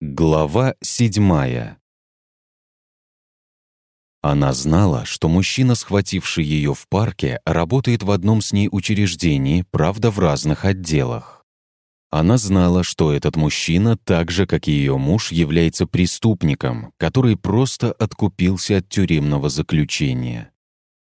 Глава седьмая. Она знала, что мужчина, схвативший ее в парке, работает в одном с ней учреждении, правда, в разных отделах. Она знала, что этот мужчина, так же, как и ее муж, является преступником, который просто откупился от тюремного заключения.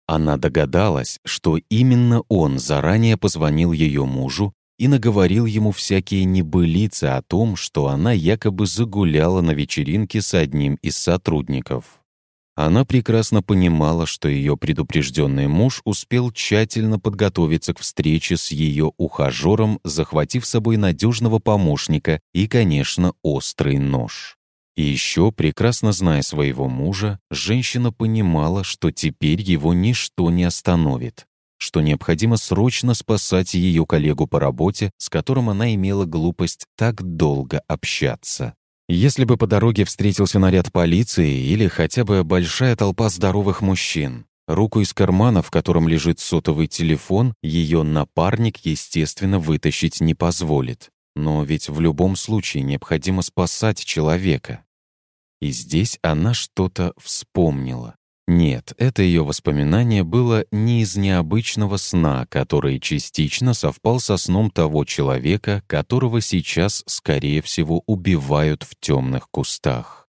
Она догадалась, что именно он заранее позвонил ее мужу и наговорил ему всякие небылицы о том, что она якобы загуляла на вечеринке с одним из сотрудников. Она прекрасно понимала, что ее предупрежденный муж успел тщательно подготовиться к встрече с ее ухажером, захватив с собой надежного помощника и, конечно, острый нож. И еще, прекрасно зная своего мужа, женщина понимала, что теперь его ничто не остановит что необходимо срочно спасать ее коллегу по работе, с которым она имела глупость так долго общаться. Если бы по дороге встретился наряд полиции или хотя бы большая толпа здоровых мужчин, руку из кармана, в котором лежит сотовый телефон, ее напарник, естественно, вытащить не позволит. Но ведь в любом случае необходимо спасать человека. И здесь она что-то вспомнила. Нет, это ее воспоминание было не из необычного сна, который частично совпал со сном того человека, которого сейчас, скорее всего, убивают в темных кустах.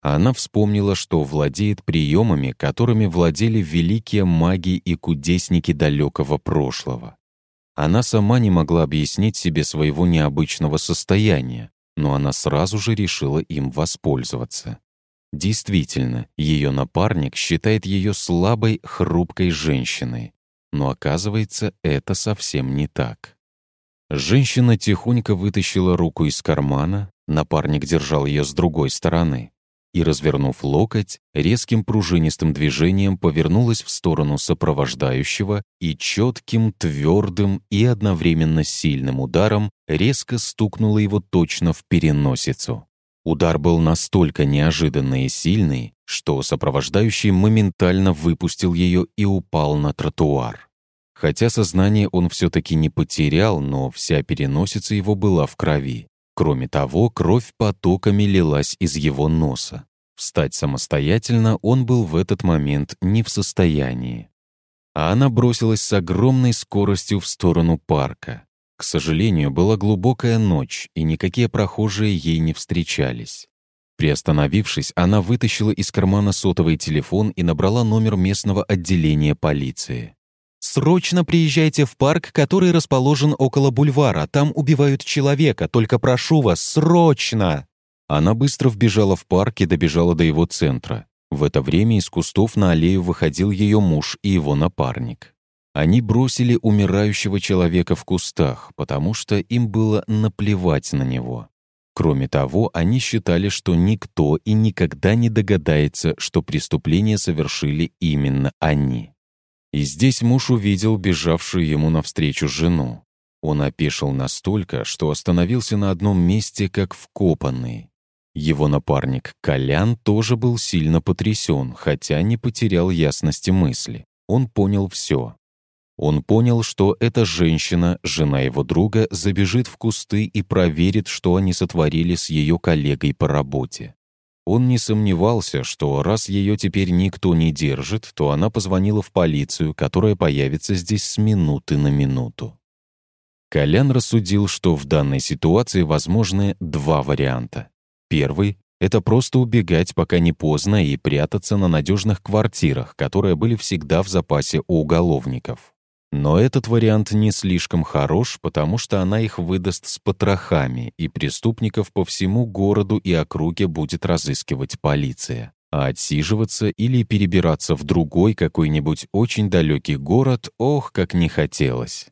Она вспомнила, что владеет приемами, которыми владели великие маги и кудесники далекого прошлого. Она сама не могла объяснить себе своего необычного состояния, но она сразу же решила им воспользоваться. Действительно, ее напарник считает ее слабой, хрупкой женщиной. Но оказывается, это совсем не так. Женщина тихонько вытащила руку из кармана, напарник держал ее с другой стороны, и, развернув локоть, резким пружинистым движением повернулась в сторону сопровождающего и четким, твердым и одновременно сильным ударом резко стукнула его точно в переносицу. Удар был настолько неожиданный и сильный, что сопровождающий моментально выпустил ее и упал на тротуар. Хотя сознание он все-таки не потерял, но вся переносица его была в крови. Кроме того, кровь потоками лилась из его носа. Встать самостоятельно он был в этот момент не в состоянии. А она бросилась с огромной скоростью в сторону парка. К сожалению, была глубокая ночь, и никакие прохожие ей не встречались. Приостановившись, она вытащила из кармана сотовый телефон и набрала номер местного отделения полиции. «Срочно приезжайте в парк, который расположен около бульвара. Там убивают человека. Только прошу вас, срочно!» Она быстро вбежала в парк и добежала до его центра. В это время из кустов на аллею выходил ее муж и его напарник. Они бросили умирающего человека в кустах, потому что им было наплевать на него. Кроме того, они считали, что никто и никогда не догадается, что преступление совершили именно они. И здесь муж увидел бежавшую ему навстречу жену. Он опешил настолько, что остановился на одном месте, как вкопанный. Его напарник Колян тоже был сильно потрясен, хотя не потерял ясности мысли. Он понял все. Он понял, что эта женщина, жена его друга, забежит в кусты и проверит, что они сотворили с ее коллегой по работе. Он не сомневался, что раз ее теперь никто не держит, то она позвонила в полицию, которая появится здесь с минуты на минуту. Колян рассудил, что в данной ситуации возможны два варианта. Первый — это просто убегать, пока не поздно, и прятаться на надежных квартирах, которые были всегда в запасе у уголовников. Но этот вариант не слишком хорош, потому что она их выдаст с потрохами, и преступников по всему городу и округе будет разыскивать полиция. А отсиживаться или перебираться в другой какой-нибудь очень далекий город, ох, как не хотелось.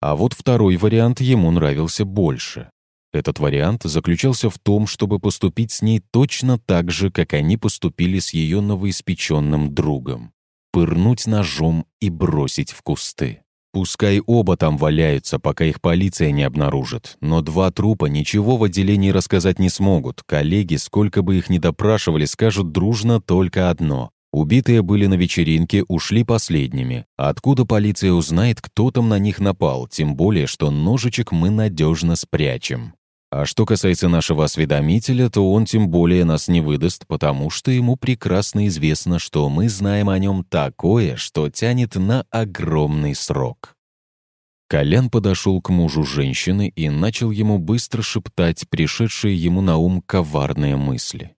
А вот второй вариант ему нравился больше. Этот вариант заключался в том, чтобы поступить с ней точно так же, как они поступили с ее новоиспеченным другом пырнуть ножом и бросить в кусты. Пускай оба там валяются, пока их полиция не обнаружит, но два трупа ничего в отделении рассказать не смогут. Коллеги, сколько бы их ни допрашивали, скажут дружно только одно. Убитые были на вечеринке, ушли последними. Откуда полиция узнает, кто там на них напал, тем более, что ножичек мы надежно спрячем. А что касается нашего осведомителя, то он тем более нас не выдаст, потому что ему прекрасно известно, что мы знаем о нем такое, что тянет на огромный срок. Колян подошел к мужу женщины и начал ему быстро шептать пришедшие ему на ум коварные мысли.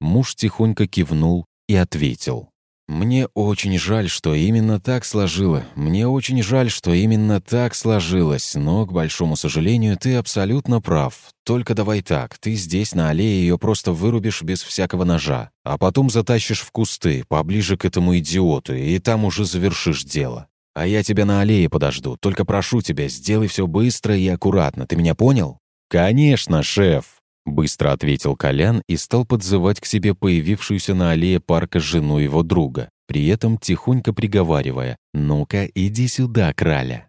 Муж тихонько кивнул и ответил. «Мне очень жаль, что именно так сложило. Мне очень жаль, что именно так сложилось, но, к большому сожалению, ты абсолютно прав. Только давай так, ты здесь на аллее ее просто вырубишь без всякого ножа, а потом затащишь в кусты, поближе к этому идиоту, и там уже завершишь дело. А я тебя на аллее подожду, только прошу тебя, сделай все быстро и аккуратно, ты меня понял?» «Конечно, шеф!» Быстро ответил Колян и стал подзывать к себе появившуюся на аллее парка жену его друга, при этом тихонько приговаривая «Ну-ка, иди сюда, краля».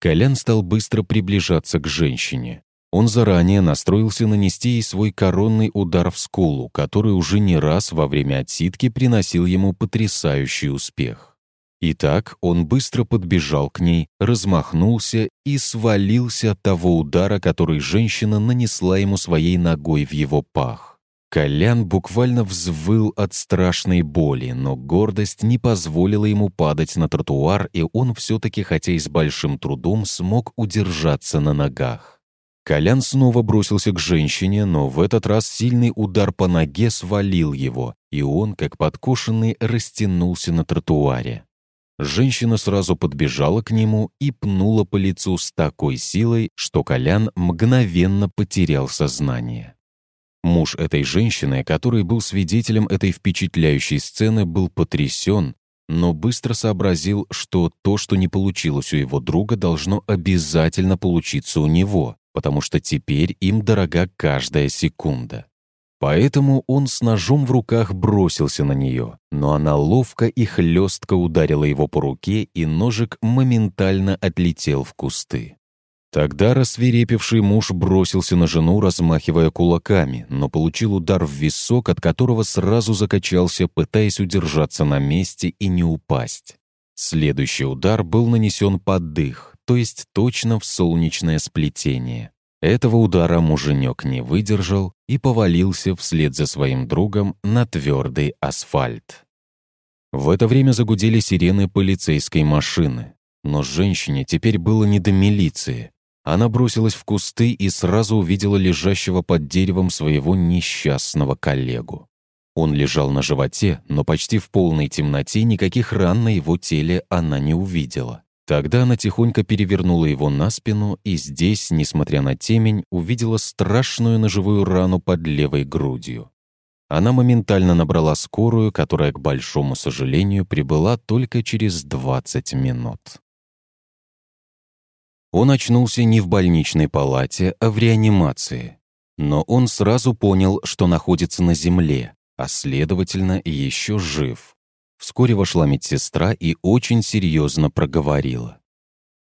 Колян стал быстро приближаться к женщине. Он заранее настроился нанести ей свой коронный удар в скулу, который уже не раз во время отсидки приносил ему потрясающий успех. Итак, он быстро подбежал к ней, размахнулся и свалился от того удара, который женщина нанесла ему своей ногой в его пах. Колян буквально взвыл от страшной боли, но гордость не позволила ему падать на тротуар, и он все-таки, хотя и с большим трудом, смог удержаться на ногах. Колян снова бросился к женщине, но в этот раз сильный удар по ноге свалил его, и он, как подкошенный, растянулся на тротуаре. Женщина сразу подбежала к нему и пнула по лицу с такой силой, что Колян мгновенно потерял сознание. Муж этой женщины, который был свидетелем этой впечатляющей сцены, был потрясен, но быстро сообразил, что то, что не получилось у его друга, должно обязательно получиться у него, потому что теперь им дорога каждая секунда. Поэтому он с ножом в руках бросился на нее, но она ловко и хлестко ударила его по руке, и ножик моментально отлетел в кусты. Тогда рассверепевший муж бросился на жену, размахивая кулаками, но получил удар в висок, от которого сразу закачался, пытаясь удержаться на месте и не упасть. Следующий удар был нанесен под дых, то есть точно в солнечное сплетение. Этого удара муженек не выдержал и повалился вслед за своим другом на твердый асфальт. В это время загудели сирены полицейской машины. Но женщине теперь было не до милиции. Она бросилась в кусты и сразу увидела лежащего под деревом своего несчастного коллегу. Он лежал на животе, но почти в полной темноте никаких ран на его теле она не увидела. Тогда она тихонько перевернула его на спину и здесь, несмотря на темень, увидела страшную ножевую рану под левой грудью. Она моментально набрала скорую, которая, к большому сожалению, прибыла только через 20 минут. Он очнулся не в больничной палате, а в реанимации. Но он сразу понял, что находится на земле, а следовательно, еще жив. Вскоре вошла медсестра и очень серьезно проговорила.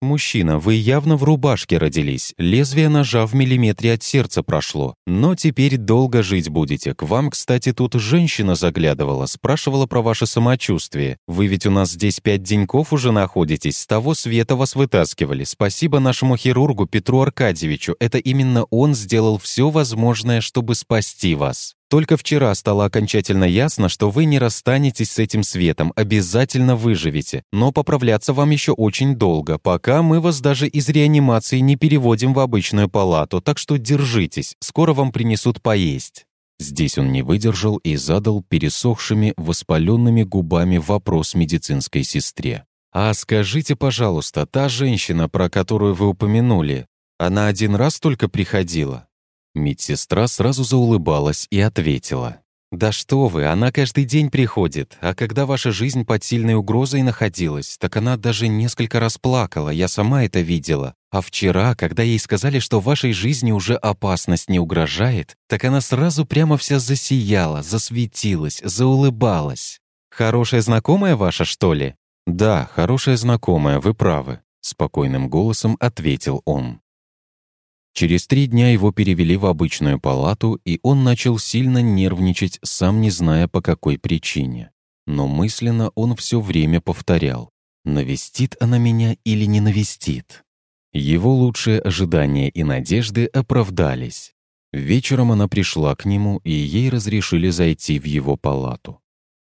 «Мужчина, вы явно в рубашке родились. Лезвие ножа в миллиметре от сердца прошло. Но теперь долго жить будете. К вам, кстати, тут женщина заглядывала, спрашивала про ваше самочувствие. Вы ведь у нас здесь пять деньков уже находитесь. С того света вас вытаскивали. Спасибо нашему хирургу Петру Аркадьевичу. Это именно он сделал все возможное, чтобы спасти вас. Только вчера стало окончательно ясно, что вы не расстанетесь с этим светом, обязательно выживете. Но поправляться вам еще очень долго, пока мы вас даже из реанимации не переводим в обычную палату, так что держитесь, скоро вам принесут поесть». Здесь он не выдержал и задал пересохшими, воспаленными губами вопрос медицинской сестре. «А скажите, пожалуйста, та женщина, про которую вы упомянули, она один раз только приходила?» Медсестра сразу заулыбалась и ответила. «Да что вы, она каждый день приходит, а когда ваша жизнь под сильной угрозой находилась, так она даже несколько раз плакала, я сама это видела. А вчера, когда ей сказали, что вашей жизни уже опасность не угрожает, так она сразу прямо вся засияла, засветилась, заулыбалась. Хорошая знакомая ваша, что ли?» «Да, хорошая знакомая, вы правы», — спокойным голосом ответил он. Через три дня его перевели в обычную палату, и он начал сильно нервничать, сам не зная по какой причине. Но мысленно он все время повторял «Навестит она меня или не навестит?». Его лучшие ожидания и надежды оправдались. Вечером она пришла к нему, и ей разрешили зайти в его палату.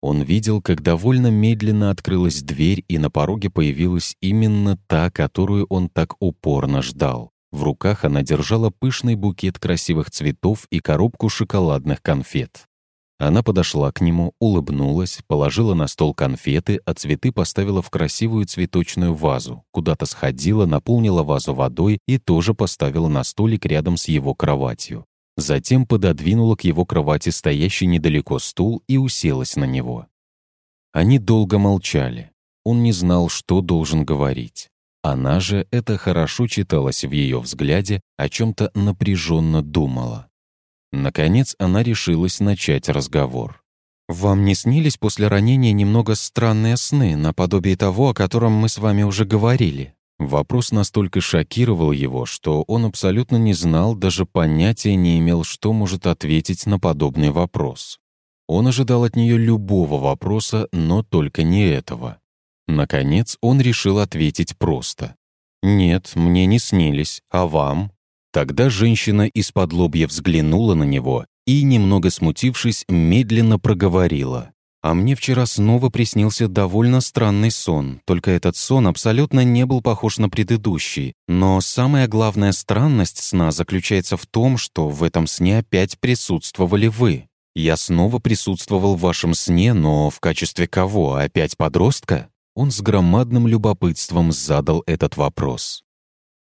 Он видел, как довольно медленно открылась дверь, и на пороге появилась именно та, которую он так упорно ждал. В руках она держала пышный букет красивых цветов и коробку шоколадных конфет. Она подошла к нему, улыбнулась, положила на стол конфеты, а цветы поставила в красивую цветочную вазу, куда-то сходила, наполнила вазу водой и тоже поставила на столик рядом с его кроватью. Затем пододвинула к его кровати стоящий недалеко стул и уселась на него. Они долго молчали. Он не знал, что должен говорить. Она же, это хорошо читалось в ее взгляде, о чем-то напряженно думала. Наконец она решилась начать разговор. «Вам не снились после ранения немного странные сны, наподобие того, о котором мы с вами уже говорили?» Вопрос настолько шокировал его, что он абсолютно не знал, даже понятия не имел, что может ответить на подобный вопрос. Он ожидал от нее любого вопроса, но только не этого. Наконец он решил ответить просто. «Нет, мне не снились. А вам?» Тогда женщина из-под лобья взглянула на него и, немного смутившись, медленно проговорила. «А мне вчера снова приснился довольно странный сон, только этот сон абсолютно не был похож на предыдущий. Но самая главная странность сна заключается в том, что в этом сне опять присутствовали вы. Я снова присутствовал в вашем сне, но в качестве кого? Опять подростка?» Он с громадным любопытством задал этот вопрос.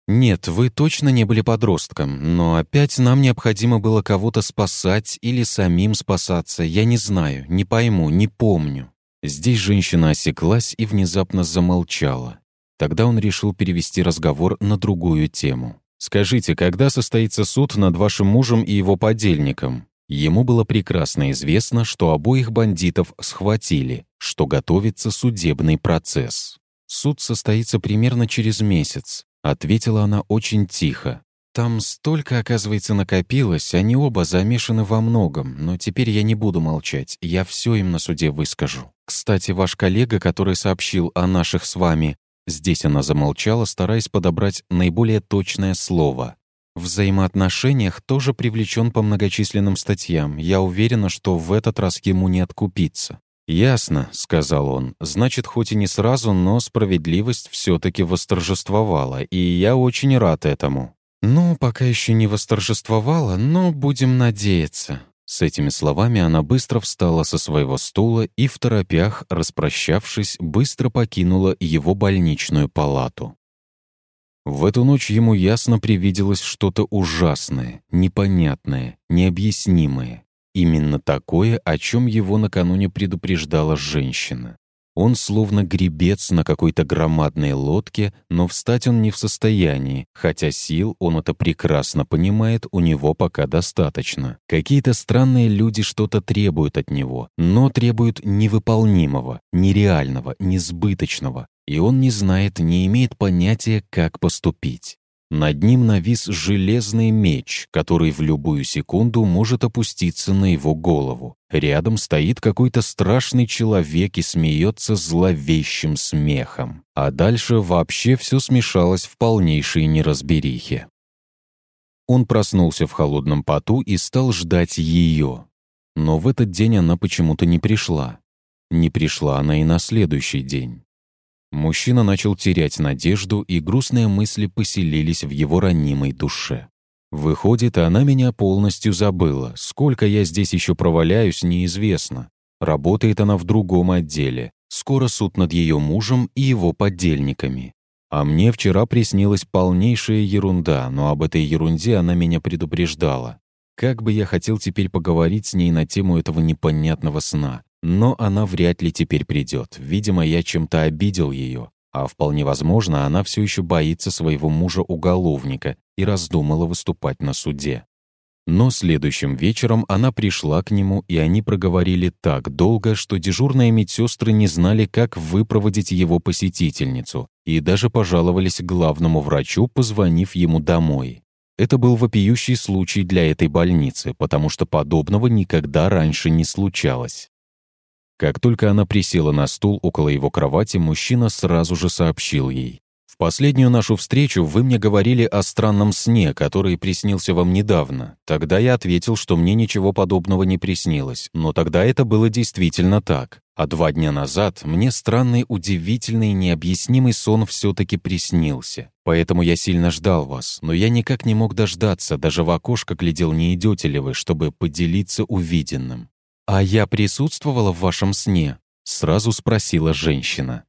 «Нет, вы точно не были подростком, но опять нам необходимо было кого-то спасать или самим спасаться, я не знаю, не пойму, не помню». Здесь женщина осеклась и внезапно замолчала. Тогда он решил перевести разговор на другую тему. «Скажите, когда состоится суд над вашим мужем и его подельником?» Ему было прекрасно известно, что обоих бандитов схватили, что готовится судебный процесс. Суд состоится примерно через месяц. Ответила она очень тихо. Там столько, оказывается, накопилось, они оба замешаны во многом, но теперь я не буду молчать, я все им на суде выскажу. Кстати, ваш коллега, который сообщил о наших с вами, здесь она замолчала, стараясь подобрать наиболее точное слово. В взаимоотношениях тоже привлечен по многочисленным статьям. Я уверена, что в этот раз ему не откупиться. «Ясно», — сказал он. «Значит, хоть и не сразу, но справедливость все-таки восторжествовала, и я очень рад этому». «Ну, пока еще не восторжествовала, но будем надеяться». С этими словами она быстро встала со своего стула и, в торопях, распрощавшись, быстро покинула его больничную палату. В эту ночь ему ясно привиделось что-то ужасное, непонятное, необъяснимое. Именно такое, о чем его накануне предупреждала женщина. Он словно гребец на какой-то громадной лодке, но встать он не в состоянии, хотя сил, он это прекрасно понимает, у него пока достаточно. Какие-то странные люди что-то требуют от него, но требуют невыполнимого, нереального, несбыточного, и он не знает, не имеет понятия, как поступить. Над ним навис железный меч, который в любую секунду может опуститься на его голову. Рядом стоит какой-то страшный человек и смеется зловещим смехом. А дальше вообще все смешалось в полнейшей неразберихе. Он проснулся в холодном поту и стал ждать ее. Но в этот день она почему-то не пришла. Не пришла она и на следующий день. Мужчина начал терять надежду, и грустные мысли поселились в его ранимой душе. Выходит, она меня полностью забыла. Сколько я здесь еще проваляюсь, неизвестно. Работает она в другом отделе. Скоро суд над ее мужем и его подельниками. А мне вчера приснилась полнейшая ерунда, но об этой ерунде она меня предупреждала. Как бы я хотел теперь поговорить с ней на тему этого непонятного сна. Но она вряд ли теперь придет. Видимо, я чем-то обидел ее. А вполне возможно, она все еще боится своего мужа-уголовника и раздумала выступать на суде. Но следующим вечером она пришла к нему, и они проговорили так долго, что дежурные медсестры не знали, как выпроводить его посетительницу, и даже пожаловались главному врачу, позвонив ему домой. Это был вопиющий случай для этой больницы, потому что подобного никогда раньше не случалось. Как только она присела на стул около его кровати, мужчина сразу же сообщил ей. В последнюю нашу встречу вы мне говорили о странном сне, который приснился вам недавно. Тогда я ответил, что мне ничего подобного не приснилось, но тогда это было действительно так. А два дня назад мне странный, удивительный, необъяснимый сон все-таки приснился. Поэтому я сильно ждал вас, но я никак не мог дождаться, даже в окошко глядел, не идете ли вы, чтобы поделиться увиденным. «А я присутствовала в вашем сне?» — сразу спросила женщина.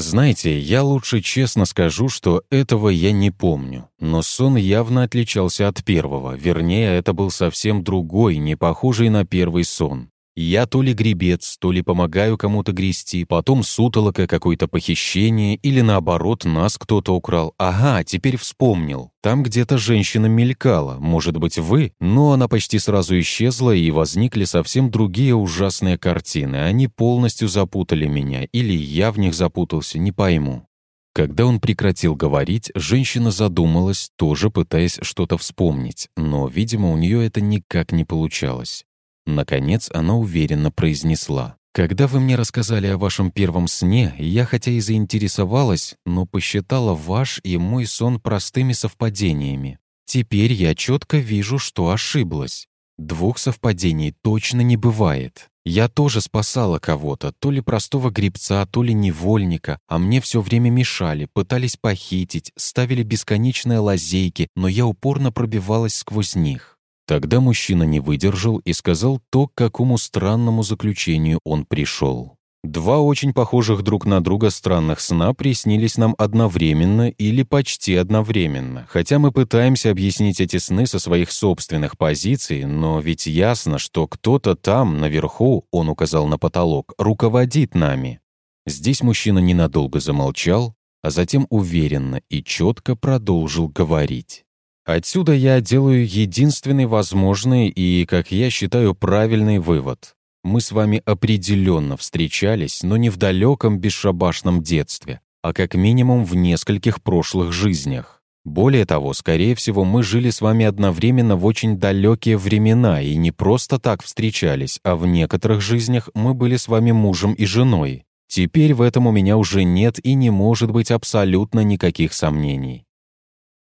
Знаете, я лучше честно скажу, что этого я не помню. Но сон явно отличался от первого. Вернее, это был совсем другой, не похожий на первый сон. Я то ли гребец, то ли помогаю кому-то грести, потом сутолока, какое-то похищение, или наоборот, нас кто-то украл. Ага, теперь вспомнил. Там где-то женщина мелькала, может быть, вы, но она почти сразу исчезла, и возникли совсем другие ужасные картины. Они полностью запутали меня, или я в них запутался, не пойму. Когда он прекратил говорить, женщина задумалась, тоже пытаясь что-то вспомнить, но, видимо, у нее это никак не получалось. Наконец она уверенно произнесла. «Когда вы мне рассказали о вашем первом сне, я хотя и заинтересовалась, но посчитала ваш и мой сон простыми совпадениями. Теперь я четко вижу, что ошиблась. Двух совпадений точно не бывает. Я тоже спасала кого-то, то ли простого гребца, то ли невольника, а мне все время мешали, пытались похитить, ставили бесконечные лазейки, но я упорно пробивалась сквозь них. Тогда мужчина не выдержал и сказал то, к какому странному заключению он пришел. Два очень похожих друг на друга странных сна приснились нам одновременно или почти одновременно, хотя мы пытаемся объяснить эти сны со своих собственных позиций, но ведь ясно, что кто-то там, наверху, он указал на потолок, руководит нами. Здесь мужчина ненадолго замолчал, а затем уверенно и четко продолжил говорить. Отсюда я делаю единственный возможный и, как я считаю, правильный вывод. Мы с вами определенно встречались, но не в далеком бесшабашном детстве, а как минимум в нескольких прошлых жизнях. Более того, скорее всего, мы жили с вами одновременно в очень далекие времена и не просто так встречались, а в некоторых жизнях мы были с вами мужем и женой. Теперь в этом у меня уже нет и не может быть абсолютно никаких сомнений.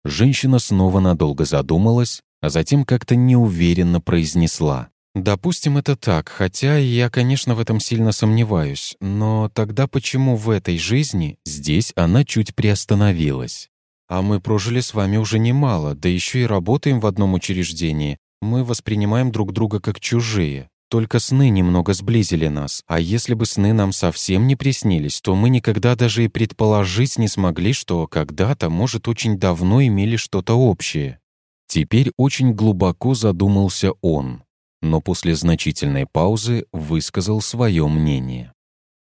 Женщина снова надолго задумалась, а затем как-то неуверенно произнесла. «Допустим, это так, хотя я, конечно, в этом сильно сомневаюсь. Но тогда почему в этой жизни здесь она чуть приостановилась? А мы прожили с вами уже немало, да еще и работаем в одном учреждении. Мы воспринимаем друг друга как чужие. Только сны немного сблизили нас, а если бы сны нам совсем не приснились, то мы никогда даже и предположить не смогли, что когда-то, может, очень давно имели что-то общее. Теперь очень глубоко задумался он, но после значительной паузы высказал свое мнение.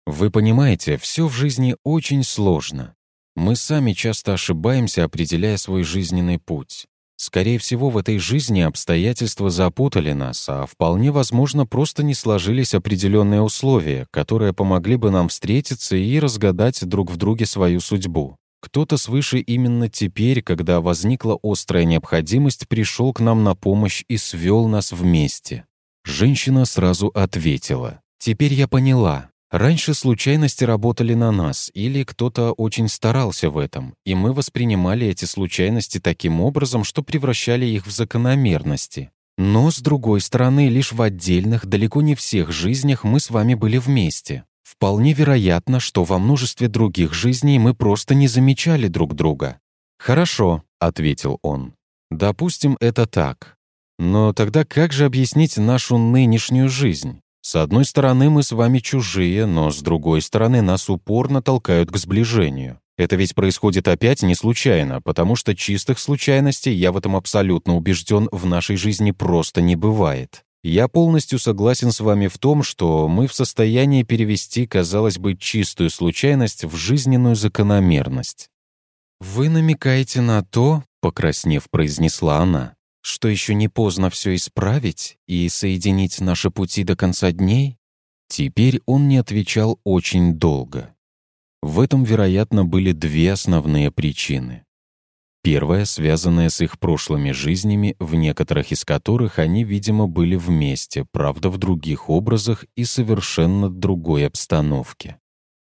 «Вы понимаете, все в жизни очень сложно. Мы сами часто ошибаемся, определяя свой жизненный путь. Скорее всего, в этой жизни обстоятельства запутали нас, а вполне возможно, просто не сложились определенные условия, которые помогли бы нам встретиться и разгадать друг в друге свою судьбу. Кто-то свыше именно теперь, когда возникла острая необходимость, пришел к нам на помощь и свел нас вместе. Женщина сразу ответила. «Теперь я поняла. Раньше случайности работали на нас, или кто-то очень старался в этом, и мы воспринимали эти случайности таким образом, что превращали их в закономерности. Но, с другой стороны, лишь в отдельных, далеко не всех жизнях мы с вами были вместе. Вполне вероятно, что во множестве других жизней мы просто не замечали друг друга. «Хорошо», — ответил он. «Допустим, это так. Но тогда как же объяснить нашу нынешнюю жизнь? С одной стороны, мы с вами чужие, но с другой стороны, нас упорно толкают к сближению. Это ведь происходит опять не случайно, потому что чистых случайностей, я в этом абсолютно убежден, в нашей жизни просто не бывает. Я полностью согласен с вами в том, что мы в состоянии перевести, казалось бы, чистую случайность в жизненную закономерность. «Вы намекаете на то», — покраснев, произнесла она, что еще не поздно все исправить и соединить наши пути до конца дней? Теперь он не отвечал очень долго. В этом, вероятно, были две основные причины. Первая, связанная с их прошлыми жизнями, в некоторых из которых они, видимо, были вместе, правда, в других образах и совершенно другой обстановке.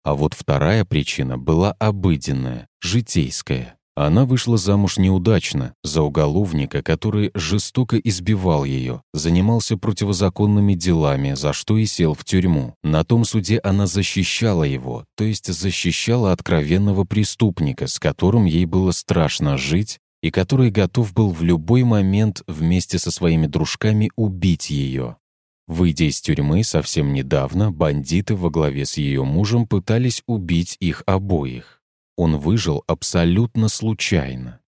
А вот вторая причина была обыденная, житейская. Она вышла замуж неудачно, за уголовника, который жестоко избивал ее, занимался противозаконными делами, за что и сел в тюрьму. На том суде она защищала его, то есть защищала откровенного преступника, с которым ей было страшно жить и который готов был в любой момент вместе со своими дружками убить ее. Выйдя из тюрьмы совсем недавно, бандиты во главе с ее мужем пытались убить их обоих. Он выжил абсолютно случайно.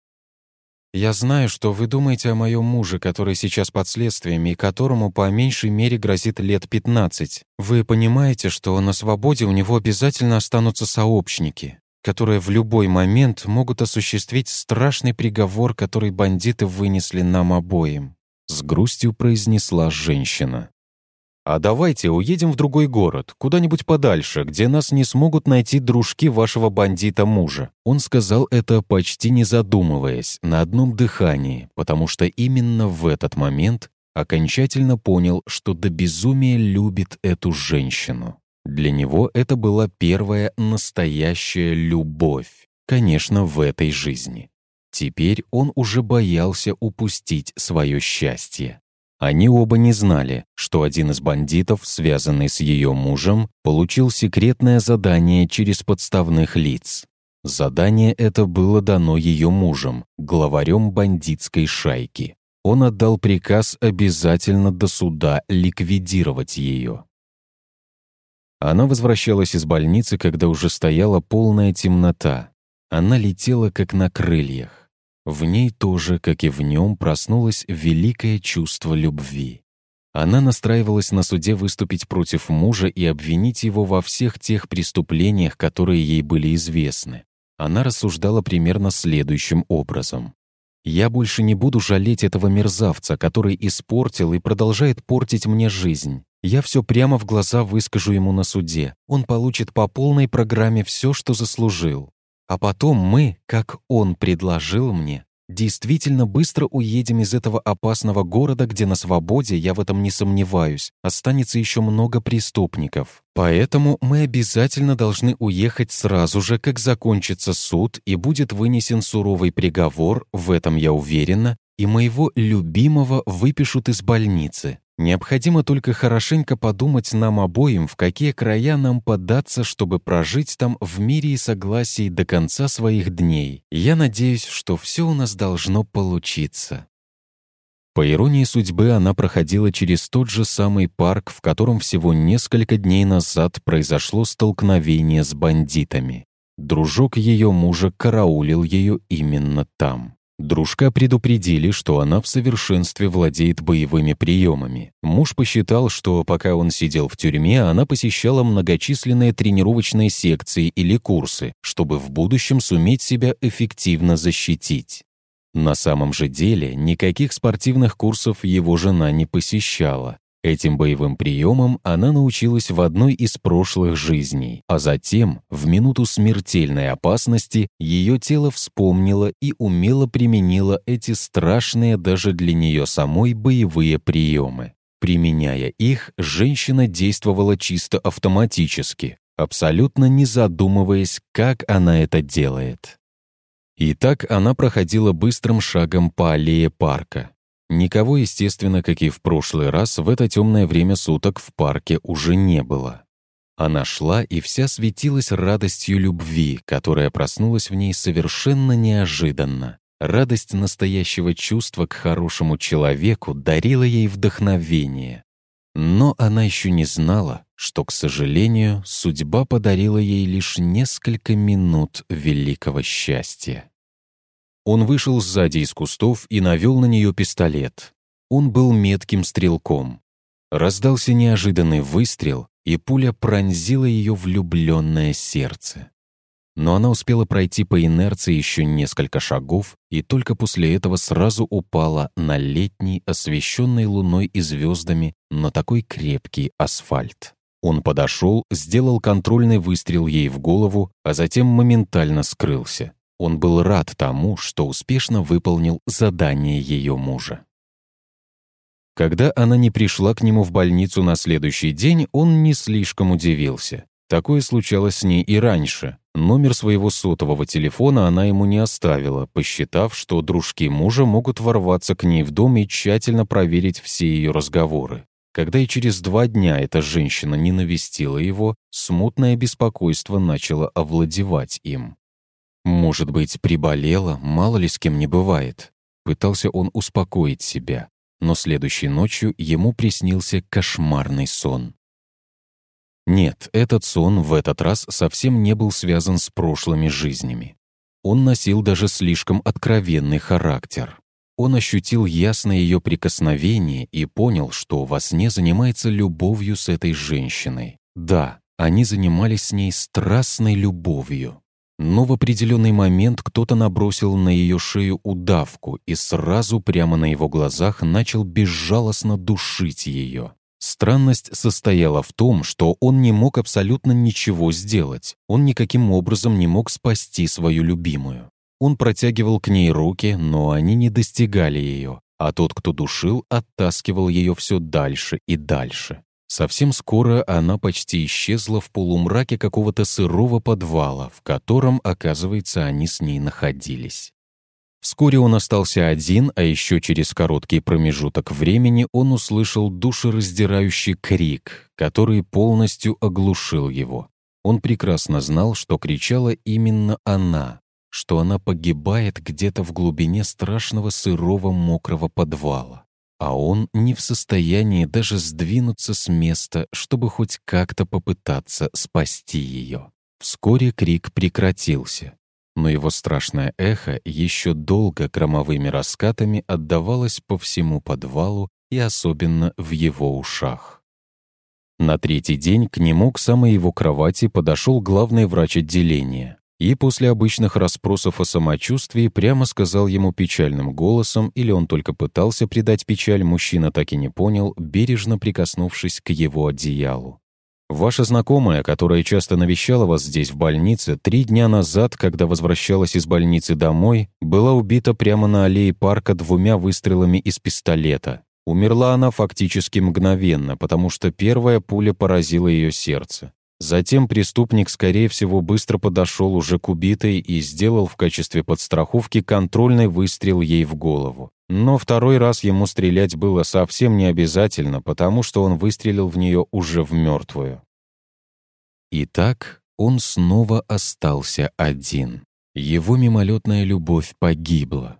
«Я знаю, что вы думаете о моем муже, который сейчас под следствием и которому по меньшей мере грозит лет 15. Вы понимаете, что на свободе у него обязательно останутся сообщники, которые в любой момент могут осуществить страшный приговор, который бандиты вынесли нам обоим», — с грустью произнесла женщина. А давайте уедем в другой город, куда-нибудь подальше, где нас не смогут найти дружки вашего бандита-мужа». Он сказал это почти не задумываясь, на одном дыхании, потому что именно в этот момент окончательно понял, что до безумия любит эту женщину. Для него это была первая настоящая любовь, конечно, в этой жизни. Теперь он уже боялся упустить свое счастье. Они оба не знали, что один из бандитов, связанный с ее мужем, получил секретное задание через подставных лиц. Задание это было дано ее мужем, главарем бандитской шайки. Он отдал приказ обязательно до суда ликвидировать ее. Она возвращалась из больницы, когда уже стояла полная темнота. Она летела как на крыльях. В ней тоже, как и в нем, проснулось великое чувство любви. Она настраивалась на суде выступить против мужа и обвинить его во всех тех преступлениях, которые ей были известны. Она рассуждала примерно следующим образом. «Я больше не буду жалеть этого мерзавца, который испортил и продолжает портить мне жизнь. Я все прямо в глаза выскажу ему на суде. Он получит по полной программе все, что заслужил. А потом мы, как он предложил мне, действительно быстро уедем из этого опасного города, где на свободе, я в этом не сомневаюсь, останется еще много преступников. Поэтому мы обязательно должны уехать сразу же, как закончится суд и будет вынесен суровый приговор, в этом я уверена, и моего любимого выпишут из больницы. Необходимо только хорошенько подумать нам обоим, в какие края нам податься, чтобы прожить там в мире и согласии до конца своих дней. Я надеюсь, что все у нас должно получиться. По иронии судьбы, она проходила через тот же самый парк, в котором всего несколько дней назад произошло столкновение с бандитами. Дружок ее мужа караулил ее именно там. Дружка предупредили, что она в совершенстве владеет боевыми приемами. Муж посчитал, что пока он сидел в тюрьме, она посещала многочисленные тренировочные секции или курсы, чтобы в будущем суметь себя эффективно защитить. На самом же деле никаких спортивных курсов его жена не посещала. Этим боевым приемам она научилась в одной из прошлых жизней, а затем, в минуту смертельной опасности, ее тело вспомнило и умело применило эти страшные даже для нее самой боевые приемы. Применяя их, женщина действовала чисто автоматически, абсолютно не задумываясь, как она это делает. И так она проходила быстрым шагом по аллее парка, Никого, естественно, как и в прошлый раз, в это темное время суток в парке уже не было. Она шла и вся светилась радостью любви, которая проснулась в ней совершенно неожиданно. Радость настоящего чувства к хорошему человеку дарила ей вдохновение. Но она еще не знала, что, к сожалению, судьба подарила ей лишь несколько минут великого счастья. Он вышел сзади из кустов и навел на нее пистолет. Он был метким стрелком. Раздался неожиданный выстрел, и пуля пронзила ее влюбленное сердце. Но она успела пройти по инерции еще несколько шагов и только после этого сразу упала на летний, освещенный луной и звездами, но такой крепкий асфальт. Он подошел, сделал контрольный выстрел ей в голову, а затем моментально скрылся. Он был рад тому, что успешно выполнил задание ее мужа. Когда она не пришла к нему в больницу на следующий день, он не слишком удивился. Такое случалось с ней и раньше. Номер своего сотового телефона она ему не оставила, посчитав, что дружки мужа могут ворваться к ней в дом и тщательно проверить все ее разговоры. Когда и через два дня эта женщина не навестила его, смутное беспокойство начало овладевать им. Может быть, приболела, мало ли с кем не бывает. Пытался он успокоить себя, но следующей ночью ему приснился кошмарный сон. Нет, этот сон в этот раз совсем не был связан с прошлыми жизнями. Он носил даже слишком откровенный характер. Он ощутил ясно ее прикосновение и понял, что во сне занимается любовью с этой женщиной. Да, они занимались с ней страстной любовью. Но в определенный момент кто-то набросил на ее шею удавку и сразу прямо на его глазах начал безжалостно душить ее. Странность состояла в том, что он не мог абсолютно ничего сделать. Он никаким образом не мог спасти свою любимую. Он протягивал к ней руки, но они не достигали ее, а тот, кто душил, оттаскивал ее все дальше и дальше. Совсем скоро она почти исчезла в полумраке какого-то сырого подвала, в котором, оказывается, они с ней находились. Вскоре он остался один, а еще через короткий промежуток времени он услышал душераздирающий крик, который полностью оглушил его. Он прекрасно знал, что кричала именно она, что она погибает где-то в глубине страшного сырого мокрого подвала. А он не в состоянии даже сдвинуться с места, чтобы хоть как-то попытаться спасти ее. Вскоре крик прекратился но его страшное эхо еще долго громовыми раскатами отдавалось по всему подвалу и особенно в его ушах. На третий день к нему к самой его кровати подошел главный врач отделения и после обычных расспросов о самочувствии прямо сказал ему печальным голосом, или он только пытался придать печаль, мужчина так и не понял, бережно прикоснувшись к его одеялу. Ваша знакомая, которая часто навещала вас здесь, в больнице, три дня назад, когда возвращалась из больницы домой, была убита прямо на аллее парка двумя выстрелами из пистолета. Умерла она фактически мгновенно, потому что первая пуля поразила ее сердце. Затем преступник, скорее всего, быстро подошел уже к убитой и сделал в качестве подстраховки контрольный выстрел ей в голову. Но второй раз ему стрелять было совсем не обязательно, потому что он выстрелил в нее уже в мертвую. Итак, он снова остался один. Его мимолетная любовь погибла.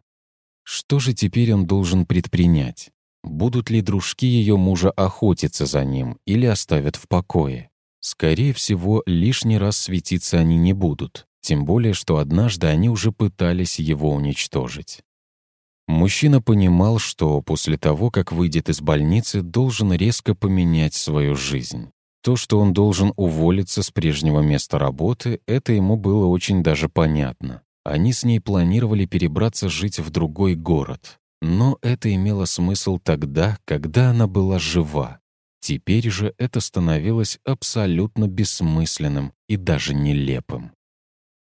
Что же теперь он должен предпринять? Будут ли дружки ее мужа охотиться за ним или оставят в покое? Скорее всего, лишний раз светиться они не будут, тем более, что однажды они уже пытались его уничтожить. Мужчина понимал, что после того, как выйдет из больницы, должен резко поменять свою жизнь. То, что он должен уволиться с прежнего места работы, это ему было очень даже понятно. Они с ней планировали перебраться жить в другой город. Но это имело смысл тогда, когда она была жива. Теперь же это становилось абсолютно бессмысленным и даже нелепым.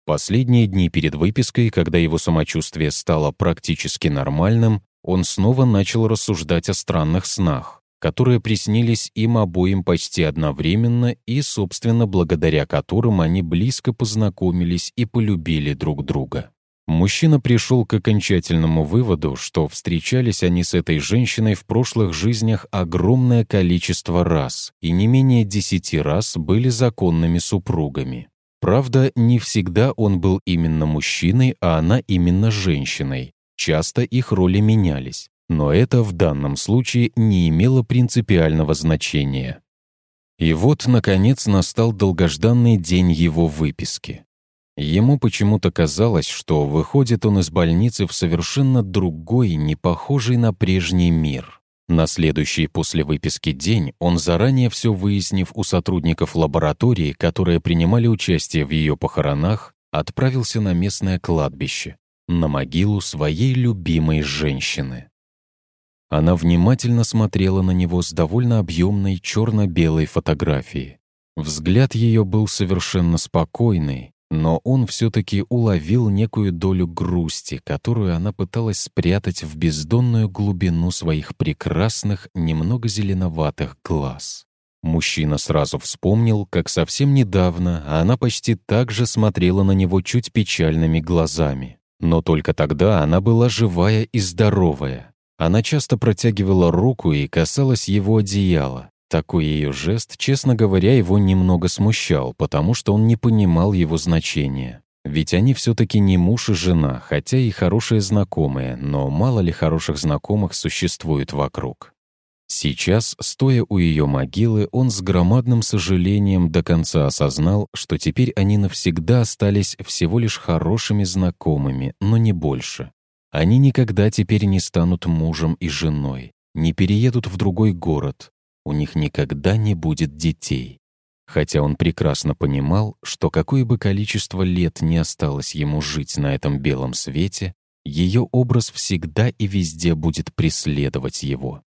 Последние дни перед выпиской, когда его самочувствие стало практически нормальным, он снова начал рассуждать о странных снах, которые приснились им обоим почти одновременно и, собственно, благодаря которым они близко познакомились и полюбили друг друга. Мужчина пришел к окончательному выводу, что встречались они с этой женщиной в прошлых жизнях огромное количество раз и не менее десяти раз были законными супругами. Правда, не всегда он был именно мужчиной, а она именно женщиной. Часто их роли менялись, но это в данном случае не имело принципиального значения. И вот, наконец, настал долгожданный день его выписки. Ему почему-то казалось, что выходит он из больницы в совершенно другой, не похожий на прежний мир. На следующий после выписки день он, заранее все выяснив у сотрудников лаборатории, которые принимали участие в ее похоронах, отправился на местное кладбище, на могилу своей любимой женщины. Она внимательно смотрела на него с довольно объемной черно-белой фотографией. Взгляд ее был совершенно спокойный, но он все-таки уловил некую долю грусти, которую она пыталась спрятать в бездонную глубину своих прекрасных, немного зеленоватых глаз. Мужчина сразу вспомнил, как совсем недавно она почти так же смотрела на него чуть печальными глазами. Но только тогда она была живая и здоровая. Она часто протягивала руку и касалась его одеяла. Такой ее жест, честно говоря, его немного смущал, потому что он не понимал его значения. Ведь они все-таки не муж и жена, хотя и хорошие знакомые, но мало ли хороших знакомых существует вокруг. Сейчас, стоя у ее могилы, он с громадным сожалением до конца осознал, что теперь они навсегда остались всего лишь хорошими знакомыми, но не больше. Они никогда теперь не станут мужем и женой, не переедут в другой город, у них никогда не будет детей. Хотя он прекрасно понимал, что какое бы количество лет не осталось ему жить на этом белом свете, ее образ всегда и везде будет преследовать его.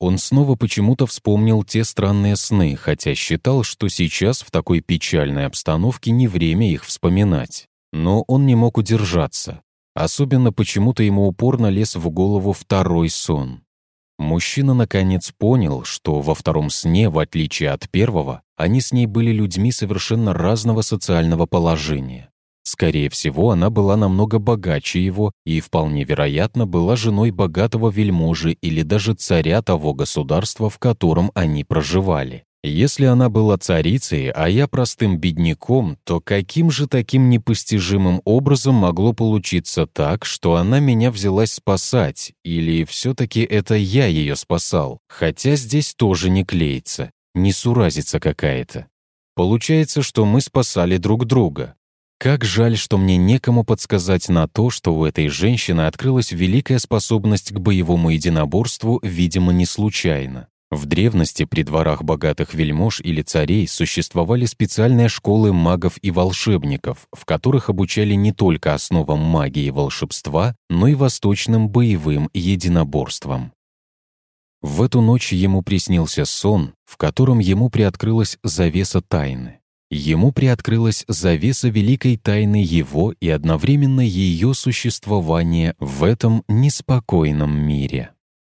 Он снова почему-то вспомнил те странные сны, хотя считал, что сейчас в такой печальной обстановке не время их вспоминать. Но он не мог удержаться. Особенно почему-то ему упорно лез в голову второй сон. Мужчина наконец понял, что во втором сне, в отличие от первого, они с ней были людьми совершенно разного социального положения. Скорее всего, она была намного богаче его и, вполне вероятно, была женой богатого вельможи или даже царя того государства, в котором они проживали. Если она была царицей, а я простым бедняком, то каким же таким непостижимым образом могло получиться так, что она меня взялась спасать, или все-таки это я ее спасал, хотя здесь тоже не клеится, не суразится какая-то. Получается, что мы спасали друг друга. Как жаль, что мне некому подсказать на то, что у этой женщины открылась великая способность к боевому единоборству, видимо, не случайно. В древности при дворах богатых вельмож или царей существовали специальные школы магов и волшебников, в которых обучали не только основам магии и волшебства, но и восточным боевым единоборствам. В эту ночь ему приснился сон, в котором ему приоткрылась завеса тайны. Ему приоткрылась завеса великой тайны его и одновременно ее существования в этом неспокойном мире.